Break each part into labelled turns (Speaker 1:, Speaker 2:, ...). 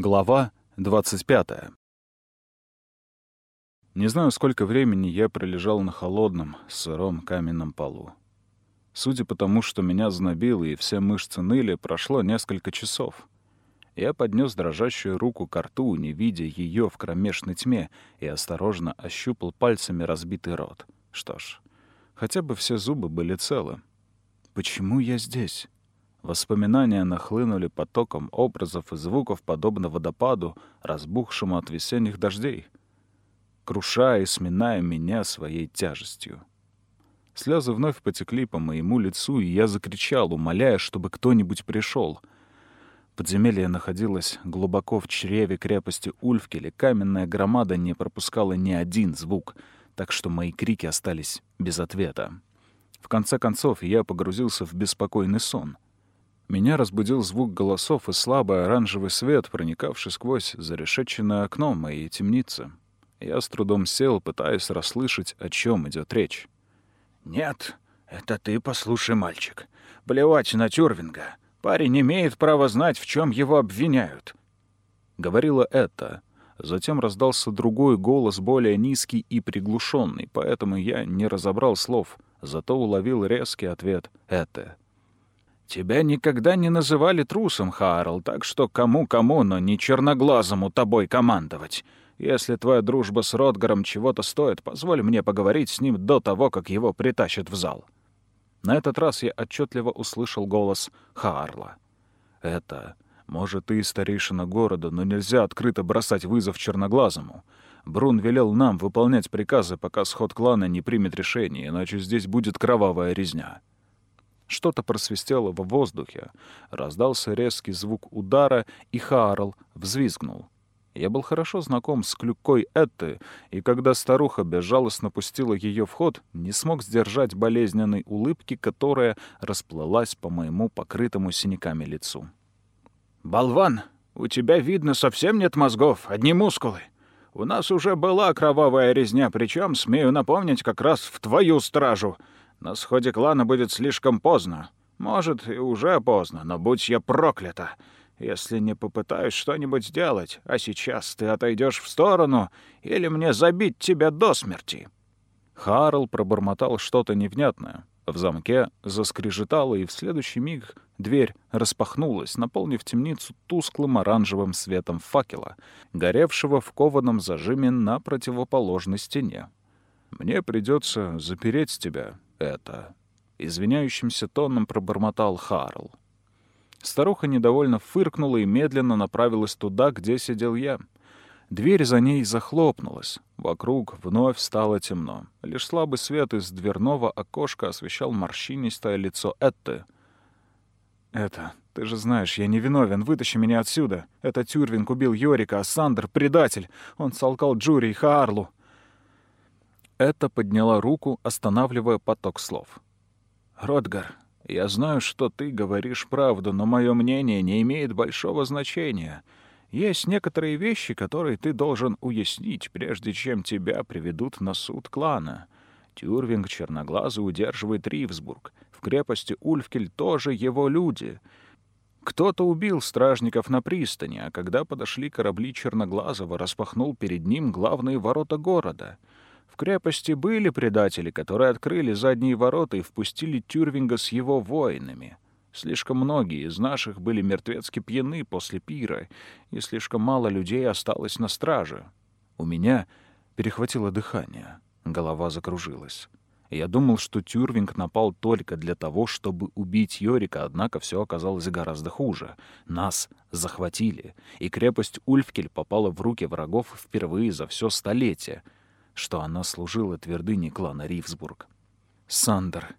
Speaker 1: Глава 25. Не знаю, сколько времени я пролежал на холодном, сыром каменном полу. Судя по тому, что меня знобило и все мышцы ныли, прошло несколько часов. Я поднес дрожащую руку к рту, не видя ее в кромешной тьме, и осторожно ощупал пальцами разбитый рот. Что ж, хотя бы все зубы были целы. Почему я здесь? Воспоминания нахлынули потоком образов и звуков, подобно водопаду, разбухшему от весенних дождей, крушая и сминая меня своей тяжестью. Слезы вновь потекли по моему лицу, и я закричал, умоляя, чтобы кто-нибудь пришел. Подземелье находилось глубоко в чреве крепости Ульфкеле, каменная громада не пропускала ни один звук, так что мои крики остались без ответа. В конце концов, я погрузился в беспокойный сон — меня разбудил звук голосов и слабый оранжевый свет, проникавший сквозь зарешеченное окно моей темницы. Я с трудом сел, пытаясь расслышать, о чем идет речь.
Speaker 2: «Нет, это ты послушай, мальчик. Плевать на Тюрвинга. Парень имеет право знать, в чем его обвиняют».
Speaker 1: Говорила это. Затем раздался другой голос, более низкий и приглушенный, поэтому я не разобрал слов, зато уловил резкий ответ «это».
Speaker 2: Тебя никогда не называли трусом, Харл, так что кому-кому, но не черноглазому тобой командовать. Если твоя дружба с Ротгаром чего-то стоит, позволь мне поговорить с ним до того, как его притащат в зал».
Speaker 1: На этот раз я отчетливо услышал голос Харла. «Это, может, и старейшина города, но нельзя открыто бросать вызов черноглазому. Брун велел нам выполнять приказы, пока сход клана не примет решение, иначе здесь будет кровавая резня». Что-то просвистело в воздухе. Раздался резкий звук удара, и Хаарл взвизгнул. Я был хорошо знаком с клюкой Этты, и когда старуха безжалостно пустила ее в ход, не смог сдержать болезненной улыбки, которая расплылась по моему покрытому синяками лицу.
Speaker 2: «Болван, у тебя, видно, совсем нет мозгов, одни мускулы. У нас уже была кровавая резня, причем, смею напомнить, как раз в твою стражу. На сходе клана будет слишком поздно. Может, и уже поздно, но будь я проклята, если не попытаюсь что-нибудь сделать, а сейчас ты отойдешь в сторону или мне забить тебя до смерти».
Speaker 1: Харл пробормотал что-то невнятное. В замке заскрежетало, и в следующий миг дверь распахнулась, наполнив темницу тусклым оранжевым светом факела, горевшего в кованом зажиме на противоположной стене. «Мне придется запереть тебя это?» — извиняющимся тоном пробормотал Харл. Старуха недовольно фыркнула и медленно направилась туда, где сидел я. Дверь за ней захлопнулась. Вокруг вновь стало темно. Лишь слабый свет из дверного окошка освещал морщинистое лицо Этты. «Это, ты же знаешь, я не виновен. Вытащи меня отсюда. Это Тюрвинг убил Йорика, а Сандер — предатель. Он солкал Джури и Хаарлу. Это подняла руку, останавливая поток слов. «Ротгар, я знаю, что ты говоришь правду, но мое мнение не имеет большого значения. Есть некоторые вещи, которые ты должен уяснить, прежде чем тебя приведут на суд клана. Тюрвинг черноглазый удерживает Ривсбург. В крепости Ульфкель тоже его люди». Кто-то убил стражников на пристани, а когда подошли корабли Черноглазого, распахнул перед ним главные ворота города — крепости были предатели, которые открыли задние ворота и впустили Тюрвинга с его воинами. Слишком многие из наших были мертвецки пьяны после пира, и слишком мало людей осталось на страже. У меня перехватило дыхание, голова закружилась. Я думал, что Тюрвинг напал только для того, чтобы убить Йорика, однако все оказалось гораздо хуже. Нас захватили, и крепость Ульфкель попала в руки врагов впервые за все столетие — что она служила твердыней клана Ривсбург. «Сандер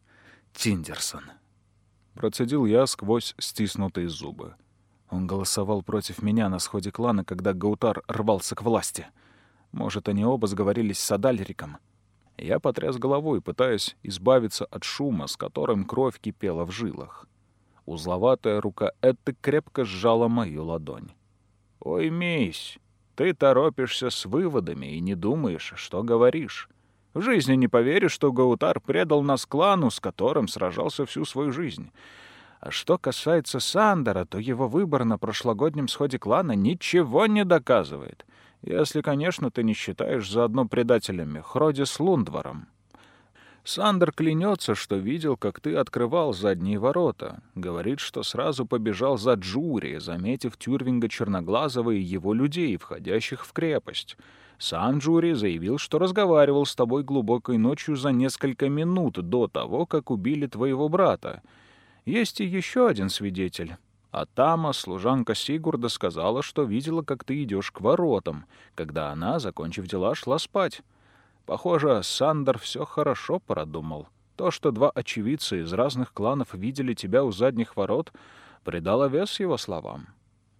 Speaker 1: Тиндерсон», — процедил я сквозь стиснутые зубы. Он голосовал против меня на сходе клана, когда Гаутар рвался к власти. Может, они оба сговорились с Адальриком. Я потряс головой, пытаясь избавиться от шума, с которым кровь кипела в жилах. Узловатая рука Этты крепко сжала мою ладонь. «Ой, мись, ты торопишься с выводами и не думаешь, что говоришь. В жизни не поверишь, что Гаутар предал нас клану, с которым сражался всю свою жизнь. А что касается Сандера, то его выбор на прошлогоднем сходе клана ничего не доказывает. Если, конечно, ты не считаешь заодно предателями Хроди с Лундваром. Сандер клянется, что видел, как ты открывал задние ворота. Говорит, что сразу побежал за Джури, заметив Тюрвинга Черноглазого и его людей, входящих в крепость. Сам Джури заявил, что разговаривал с тобой глубокой ночью за несколько минут до того, как убили твоего брата. Есть и еще один свидетель. А Тама, служанка Сигурда, сказала, что видела, как ты идешь к воротам, когда она, закончив дела, шла спать. Похоже, Сандер все хорошо продумал. То, что два очевидца из разных кланов видели тебя у задних ворот, придало вес его словам.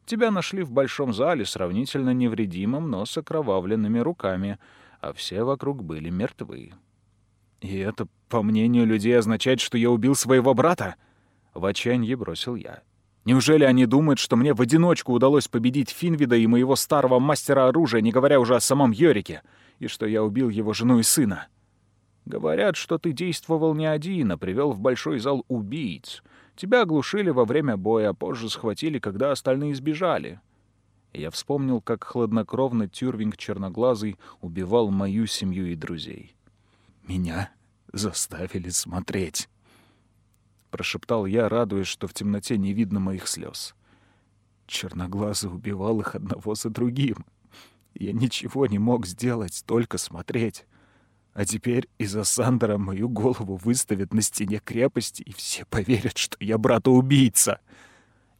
Speaker 1: Тебя нашли в большом зале сравнительно невредимым, но с окровавленными руками, а все вокруг были мертвы. «И это, по мнению людей, означает, что я убил своего брата?» В отчаянии бросил я. Неужели они думают, что мне в одиночку удалось победить Финвида и моего старого мастера оружия, не говоря уже о самом Йорике, и что я убил его жену и сына? Говорят, что ты действовал не один, а привел в большой зал убийц. Тебя оглушили во время боя, а позже схватили, когда остальные сбежали. Я вспомнил, как хладнокровно Тюрвинг Черноглазый убивал мою семью и друзей. Меня заставили смотреть. — прошептал я, радуясь, что в темноте не видно моих слез. Черноглазый убивал их одного за другим. Я ничего не мог сделать, только смотреть. А теперь из-за Сандера мою голову выставят на стене крепости, и все поверят, что я брата-убийца.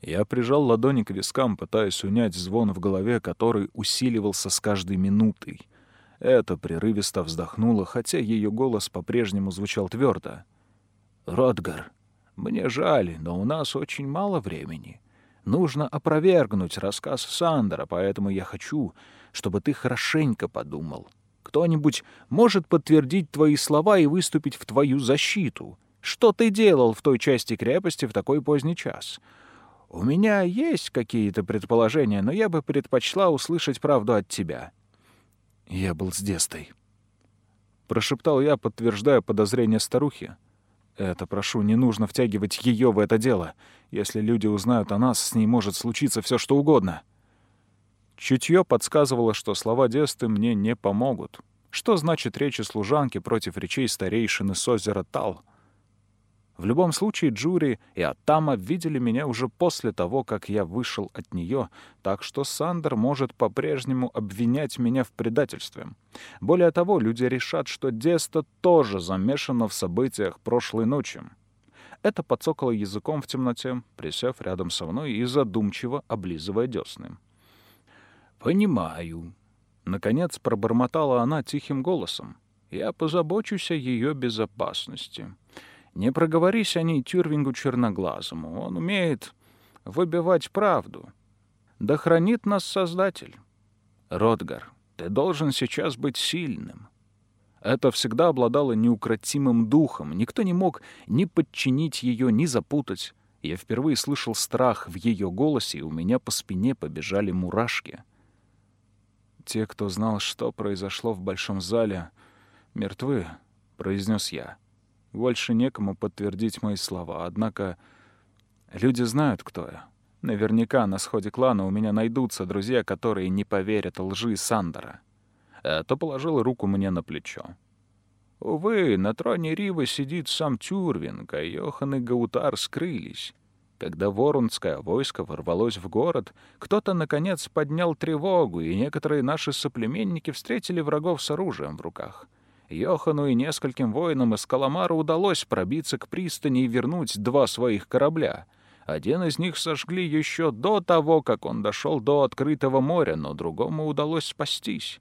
Speaker 1: Я прижал ладони к вискам, пытаясь унять звон в голове, который усиливался с каждой минутой. Это прерывисто вздохнула, хотя ее голос по-прежнему звучал твердо. «Ротгар, мне жаль, но у нас очень мало времени. Нужно опровергнуть рассказ Сандера, поэтому я хочу, чтобы ты хорошенько подумал. Кто-нибудь может подтвердить твои слова и выступить в твою защиту? Что ты делал в той части крепости в такой поздний час? У меня есть какие-то предположения, но я бы предпочла услышать правду от тебя. Я был с Дестой. Прошептал я, подтверждая подозрение старухи. Это, прошу, не нужно втягивать ее в это дело. Если люди узнают о нас, с ней может случиться все, что угодно. Чутье подсказывало, что слова Десты мне не помогут. Что значит речи служанки против речей старейшины с озера Тал? В любом случае, Джури и Атама видели меня уже после того, как я вышел от нее, так что Сандер может по-прежнему обвинять меня в предательстве. Более того, люди решат, что Деста тоже замешана в событиях прошлой ночи. Это подсокало языком в темноте, присев рядом со мной и задумчиво облизывая десны. «Понимаю». Наконец пробормотала она тихим голосом. «Я позабочусь о ее безопасности». Не проговорись о ней Тюрвингу Черноглазому. Он умеет выбивать правду. Да хранит нас Создатель. Ротгар, ты должен сейчас быть сильным. Это всегда обладало неукротимым духом. Никто не мог ни подчинить ее, ни запутать. Я впервые слышал страх в ее голосе, и у меня по спине побежали мурашки. «Те, кто знал, что произошло в большом зале, мертвы», — произнес я. Больше некому подтвердить мои слова, однако люди знают, кто я. Наверняка на сходе клана у меня найдутся друзья, которые не поверят лжи Сандера. А то положил руку мне на плечо. Увы, на троне Ривы сидит сам Тюрвинг, а Йохан и Гаутар скрылись. Когда воронское войско ворвалось в город, кто-то, наконец, поднял тревогу, и некоторые наши соплеменники встретили врагов с оружием в руках — Йохану и нескольким воинам из Каламара удалось пробиться к пристани и вернуть два своих корабля. Один из них сожгли еще до того, как он дошел до открытого моря, но другому удалось спастись.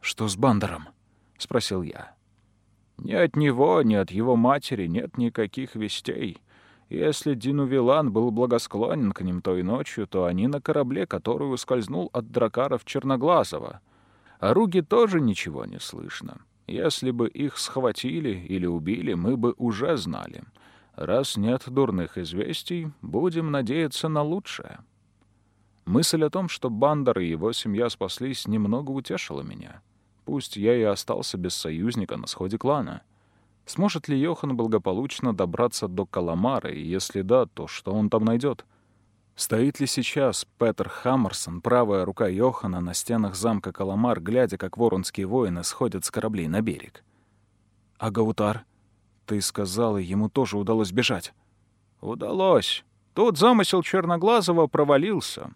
Speaker 1: «Что с Бандером?» — спросил я. «Ни от него, ни от его матери нет никаких вестей. Если Динувилан был благосклонен к ним той ночью, то они на корабле, который ускользнул от дракаров Черноглазого. О Руге тоже ничего не слышно». Если бы их схватили или убили, мы бы уже знали. Раз нет дурных известий, будем надеяться на лучшее. Мысль о том, что Бандер и его семья спаслись, немного утешила меня. Пусть я и остался без союзника на сходе клана. Сможет ли Йохан благополучно добраться до Каламара, и если да, то что он там найдет? Стоит ли сейчас Петер Хаммерсон, правая рука Йохана, на стенах замка Каламар, глядя, как воронские воины сходят с кораблей на берег? А Гаутар? Ты сказала, ему тоже удалось бежать.
Speaker 2: Удалось. Тот замысел Черноглазого провалился.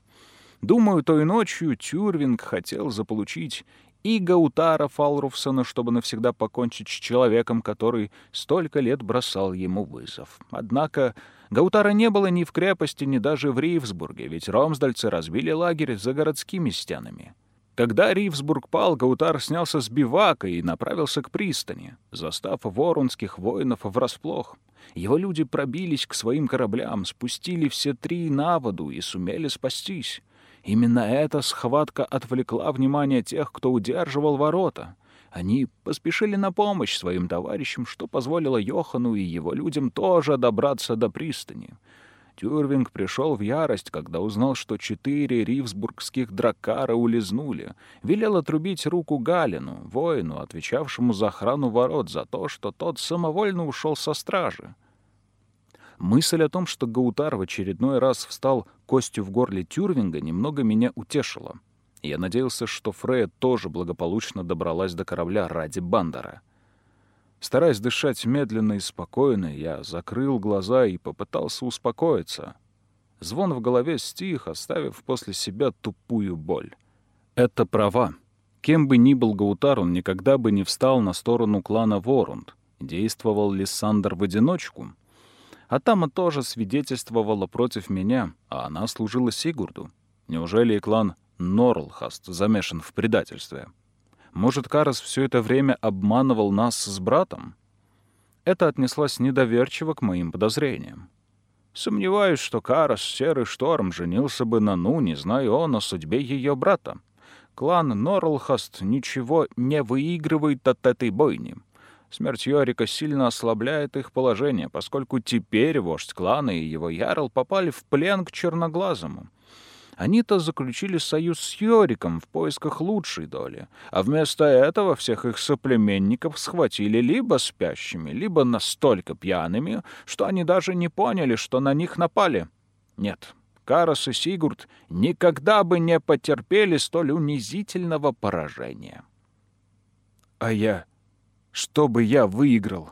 Speaker 2: Думаю, той ночью Тюрвинг хотел заполучить и Гаутара Фалруфсона, чтобы навсегда покончить с человеком, который столько лет бросал ему вызов. Однако Гаутара не было ни в крепости, ни даже в Ривсбурге, ведь ромсдальцы разбили лагерь за городскими стенами. Когда Ривсбург пал, Гаутар снялся с бивака и направился к пристани, застав воронских воинов врасплох. Его люди пробились к своим кораблям, спустили все три на воду и сумели спастись. Именно эта схватка отвлекла внимание тех, кто удерживал ворота. Они поспешили на помощь своим товарищам, что позволило Йохану и его людям тоже добраться до пристани. Тюрвинг пришел в ярость, когда узнал, что четыре ривсбургских дракара улизнули. Велел отрубить руку Галину, воину, отвечавшему за охрану ворот, за то, что тот самовольно ушел со стражи. Мысль о том, что Гаутар в очередной раз встал костью в горле Тюрвинга, немного меня утешила. Я надеялся, что Фрея тоже благополучно добралась до корабля ради Бандера. Стараясь дышать медленно и спокойно, я закрыл глаза и попытался успокоиться. Звон в голове стих, оставив после себя тупую боль. Это права. Кем бы ни был Гаутар, он никогда бы не встал на сторону клана Ворунд. Действовал ли Сандер в одиночку? А Тама тоже свидетельствовала против меня, а она служила Сигурду. Неужели и клан Норлхаст замешан в предательстве? Может, Карас все это время обманывал нас с братом? Это отнеслось недоверчиво к моим подозрениям. Сомневаюсь, что Карас Серый Шторм женился бы на Ну, не зная он о судьбе ее брата. Клан Норлхаст ничего не выигрывает от этой бойни. Смерть Йорика сильно ослабляет их положение, поскольку теперь вождь клана и его ярл попали в плен к Черноглазому. Они-то заключили союз с Йориком в поисках лучшей доли, а вместо этого всех их соплеменников схватили либо спящими, либо настолько пьяными, что они даже не поняли, что на них напали. Нет, Карас и Сигурд никогда бы не потерпели столь унизительного поражения. А я... Что бы я выиграл?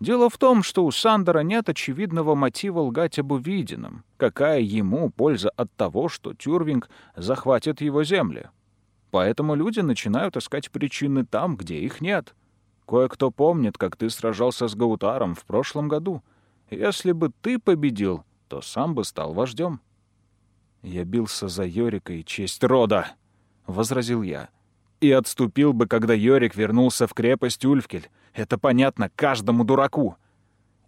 Speaker 2: Дело в том, что у Сандера нет очевидного мотива лгать об увиденном. Какая ему польза от того, что Тюрвинг захватит его земли? Поэтому люди начинают искать причины там, где их нет. Кое-кто помнит, как ты сражался с Гаутаром в прошлом году. Если бы ты победил, то сам бы стал вождем. «Я бился за Йорика и честь рода», — возразил я. «И отступил бы, когда Йорик вернулся в крепость Ульфкель. Это понятно каждому дураку.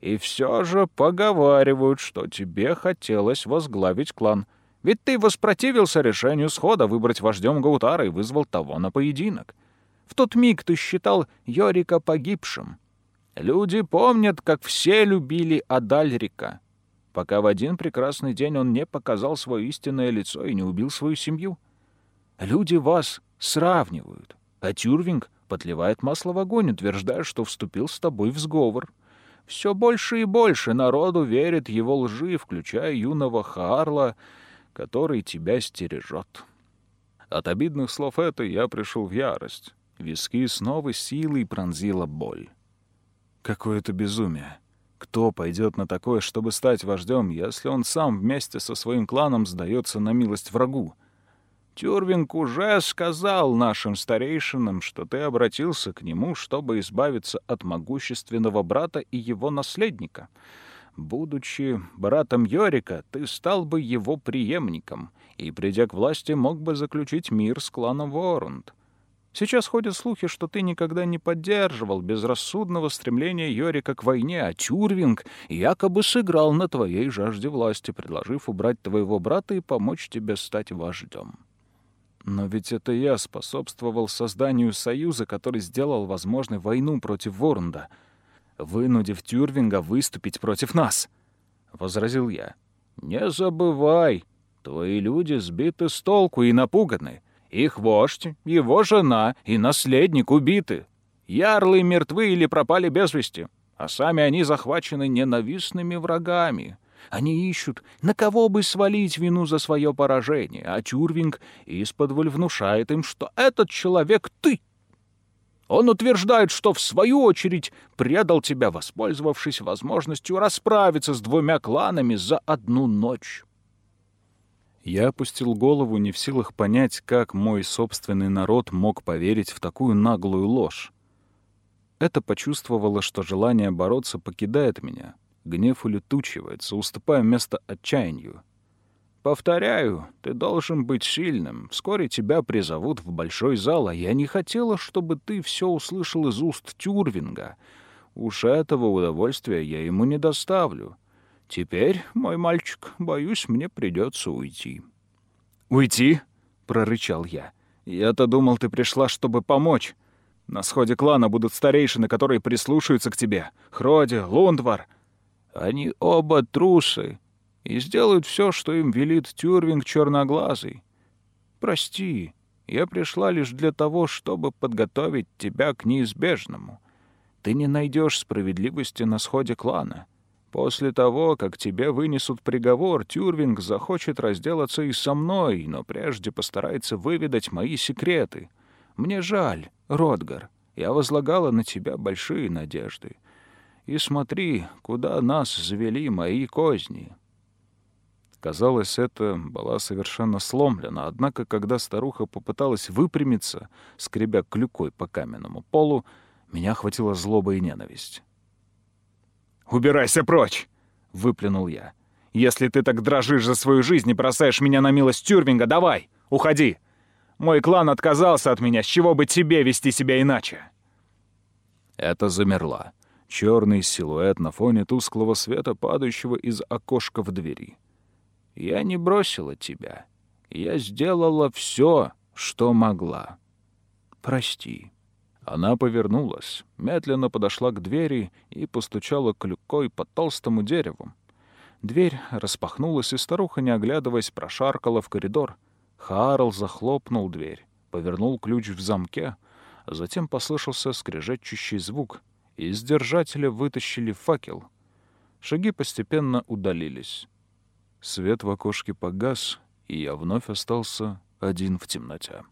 Speaker 2: И все же поговаривают, что тебе хотелось возглавить клан. Ведь ты воспротивился решению схода выбрать вождем Гаутара и вызвал того на поединок. В тот миг ты считал Йорика погибшим. Люди помнят, как все любили Адальрика, пока в один прекрасный день он не показал свое истинное лицо и не убил свою семью. Люди вас сравнивают, а Тюрвинг подливает масло в огонь, утверждая, что вступил с тобой в сговор. Все больше и больше народу верит его лжи, включая юного Хаарла, который тебя стережет. От обидных слов это я пришел в ярость. Виски с новой силой пронзила боль. Какое-то безумие. Кто пойдет на такое, чтобы стать вождем, если он сам вместе со своим кланом сдается на милость врагу? Тюрвинг уже сказал нашим старейшинам, что ты обратился к нему, чтобы избавиться от могущественного брата и его наследника. Будучи братом Йорика, ты стал бы его преемником и, придя к власти, мог бы заключить мир с кланом Ворунд. Сейчас ходят слухи, что ты никогда не поддерживал безрассудного стремления Йорика к войне, а Тюрвинг якобы сыграл на твоей жажде власти, предложив убрать твоего брата и помочь тебе стать вождем. Но ведь это я способствовал созданию союза, который сделал возможной войну против Ворунда, вынудив Тюрвинга выступить против нас, — возразил я. «Не забывай, твои люди сбиты с толку и напуганы. Их вождь, его жена и наследник убиты. Ярлы мертвы или пропали без вести, а сами они захвачены ненавистными врагами. Они ищут, на кого бы свалить вину за свое поражение, а Тюрвинг исподволь внушает им, что этот человек — ты. Он утверждает, что в свою очередь предал тебя, воспользовавшись возможностью расправиться с двумя кланами за одну ночь.
Speaker 1: Я опустил голову, не в силах понять, как мой собственный народ мог поверить в такую наглую ложь. Это почувствовало, что желание бороться покидает меня. Гнев улетучивается, уступая место отчаянию. «Повторяю, ты должен быть сильным. Вскоре тебя призовут в большой зал, а я не хотела, чтобы ты все услышал из уст Тюрвинга. Уж этого удовольствия я ему не доставлю. Теперь, мой мальчик, боюсь, мне придется уйти».
Speaker 2: «Уйти?» — прорычал я. «Я-то думал, ты пришла, чтобы помочь. На сходе клана будут старейшины, которые прислушаются к тебе. Хроди, Лундвар. Они оба трусы и сделают все, что им велит Тюрвинг черноглазый. Прости, я пришла лишь для того, чтобы подготовить тебя к неизбежному. Ты не найдешь справедливости на сходе клана. После того, как тебе вынесут приговор, Тюрвинг захочет разделаться и со мной, но прежде постарается выведать мои секреты. Мне жаль, Родгар, я возлагала на тебя большие надежды. И смотри, куда нас завели мои козни». Казалось, это была совершенно сломлена, однако, когда старуха попыталась выпрямиться, скребя клюкой по каменному полу, меня охватила злоба и ненависть. «Убирайся прочь!» — выплюнул я. «Если ты так дрожишь за свою жизнь и бросаешь меня на милость Тюрвинга, давай, уходи! Мой клан отказался от меня, с чего бы тебе вести себя иначе?» Это замерла. Черный силуэт на фоне тусклого света, падающего из окошка в двери. «Я не бросила тебя. Я сделала все, что могла. Прости». Она повернулась, медленно подошла к двери и постучала клюкой по толстому дереву. Дверь распахнулась, и старуха, не оглядываясь, прошаркала в коридор. Харл захлопнул дверь, повернул ключ в замке, а затем послышался скрежещущий звук — из держателя вытащили факел. Шаги постепенно удалились. Свет в окошке погас, и я вновь остался один в темноте.